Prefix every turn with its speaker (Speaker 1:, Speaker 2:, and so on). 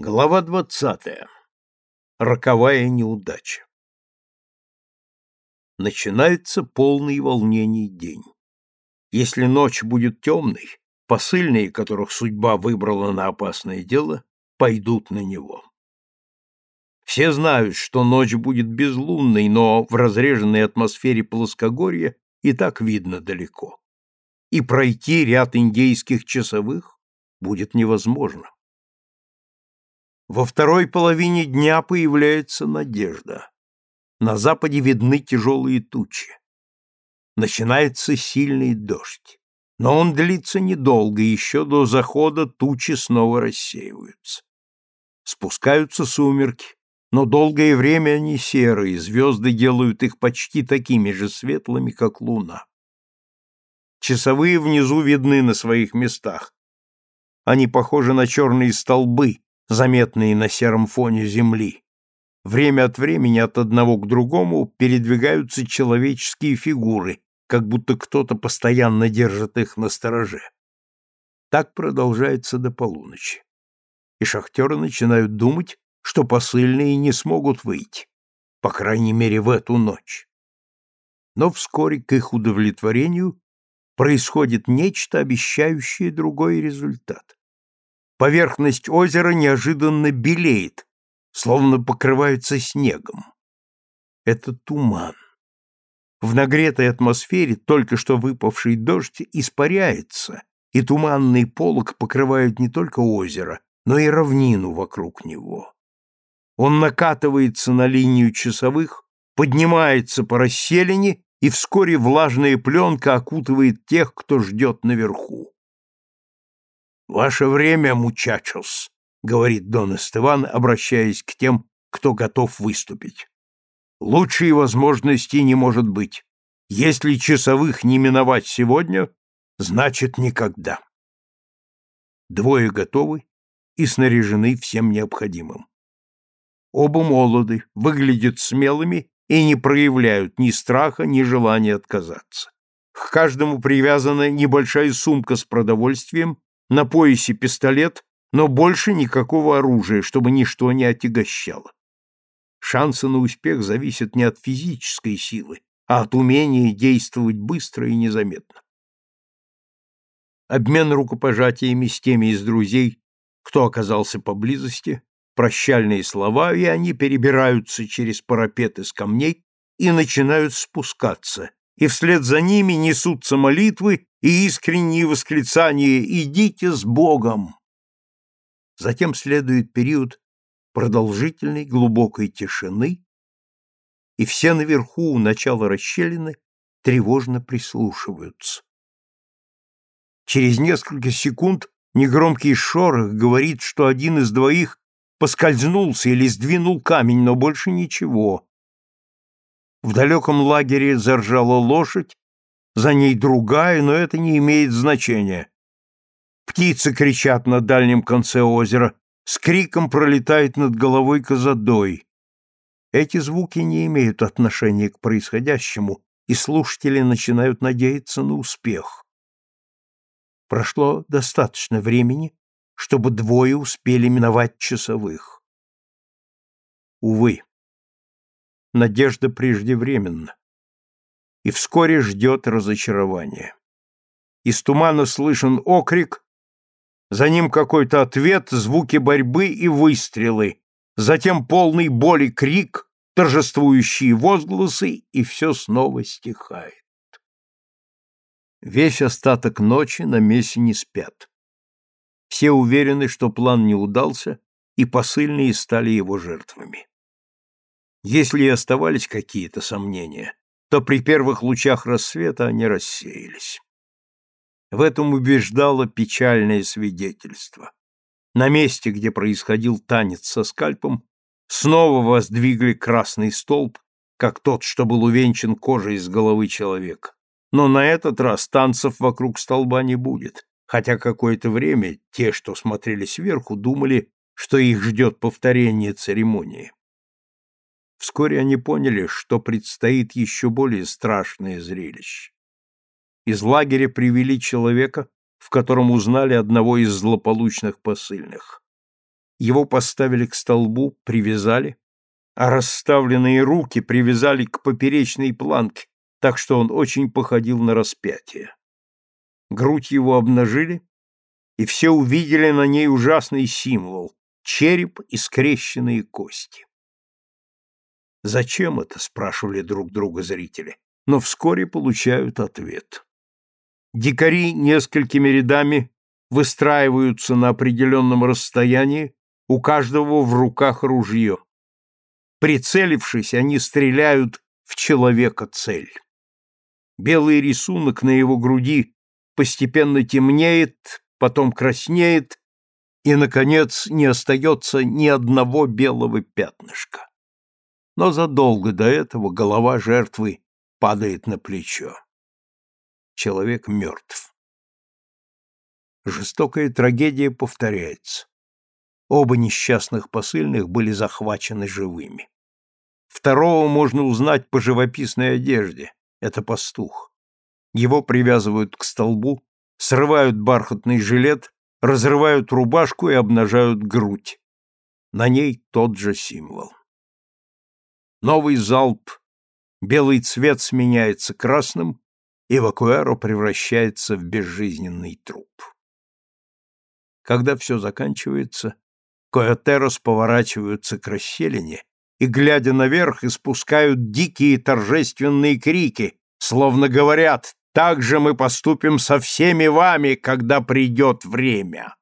Speaker 1: Глава двадцатая. Роковая неудача. Начинается полный волнений день. Если ночь будет темной, посыльные, которых судьба выбрала на опасное дело, пойдут на него. Все знают, что ночь будет безлунной, но в разреженной атмосфере плоскогорья и так видно далеко. И пройти ряд индейских часовых будет невозможно. Во второй половине дня появляется надежда. На западе видны тяжелые тучи. Начинается сильный дождь. Но он длится недолго, еще до захода тучи снова рассеиваются. Спускаются сумерки, но долгое время они серые, звезды делают их почти такими же светлыми, как луна. Часовые внизу видны на своих местах. Они похожи на черные столбы, заметные на сером фоне земли. Время от времени от одного к другому передвигаются человеческие фигуры, как будто кто-то постоянно держит их на стороже. Так продолжается до полуночи. И шахтеры начинают думать, что посыльные не смогут выйти, по крайней мере в эту ночь. Но вскоре к их удовлетворению происходит нечто, обещающее другой результат. Поверхность озера неожиданно белеет, словно покрывается снегом. Это туман. В нагретой атмосфере только что выпавший дождь испаряется, и туманный полог покрывает не только озеро, но и равнину вокруг него. Он накатывается на линию часовых, поднимается по расселине, и вскоре влажная пленка окутывает тех, кто ждет наверху. «Ваше время, мучачос», — говорит Дон Эстеван, обращаясь к тем, кто готов выступить. «Лучшей возможности не может быть. Если часовых не миновать сегодня, значит никогда». Двое готовы и снаряжены всем необходимым. Оба молоды, выглядят смелыми и не проявляют ни страха, ни желания отказаться. К каждому привязана небольшая сумка с продовольствием на поясе пистолет, но больше никакого оружия, чтобы ничто не отягощало. Шансы на успех зависят не от физической силы, а от умения действовать быстро и незаметно. Обмен рукопожатиями с теми из друзей, кто оказался поблизости, прощальные слова, и они перебираются через парапет из камней и начинают спускаться, и вслед за ними несутся молитвы и искренние восклицания «Идите с Богом!». Затем следует период продолжительной глубокой тишины, и все наверху у начала расщелины тревожно прислушиваются. Через несколько секунд негромкий шорох говорит, что один из двоих поскользнулся или сдвинул камень, но больше ничего. В далеком лагере заржала лошадь, за ней другая, но это не имеет значения. Птицы кричат на дальнем конце озера, с криком пролетает над головой козадой. Эти звуки не имеют отношения к происходящему, и слушатели начинают надеяться на успех. Прошло достаточно времени, чтобы двое успели миновать часовых. Увы, надежда преждевременна и вскоре ждет разочарование. Из тумана слышен окрик, за ним какой-то ответ, звуки борьбы и выстрелы, затем полный боли крик, торжествующие возгласы, и все снова стихает. Весь остаток ночи на месте не спят. Все уверены, что план не удался, и посыльные стали его жертвами. Если и оставались какие-то сомнения, то при первых лучах рассвета они рассеялись. В этом убеждало печальное свидетельство. На месте, где происходил танец со скальпом, снова воздвигли красный столб, как тот, что был увенчан кожей с головы человека. Но на этот раз танцев вокруг столба не будет, хотя какое-то время те, что смотрели сверху, думали, что их ждет повторение церемонии. Вскоре они поняли, что предстоит еще более страшное зрелище. Из лагеря привели человека, в котором узнали одного из злополучных посыльных. Его поставили к столбу, привязали, а расставленные руки привязали к поперечной планке, так что он очень походил на распятие. Грудь его обнажили, и все увидели на ней ужасный символ — череп и скрещенные кости. «Зачем это?» — спрашивали друг друга зрители, но вскоре получают ответ. Дикари несколькими рядами выстраиваются на определенном расстоянии, у каждого в руках ружье. Прицелившись, они стреляют в человека цель. Белый рисунок на его груди постепенно темнеет, потом краснеет, и, наконец, не остается ни одного белого пятнышка. Но задолго до этого голова жертвы падает на плечо. Человек мертв. Жестокая трагедия повторяется. Оба несчастных посыльных были захвачены живыми. Второго можно узнать по живописной одежде. Это пастух. Его привязывают к столбу, срывают бархатный жилет, разрывают рубашку и обнажают грудь. На ней тот же символ. Новый залп, белый цвет сменяется красным, и Вакуэро превращается в безжизненный труп. Когда все заканчивается, Коэтерос поворачиваются к расселине и, глядя наверх, испускают дикие торжественные крики, словно говорят «Так же мы поступим со всеми вами, когда придет время».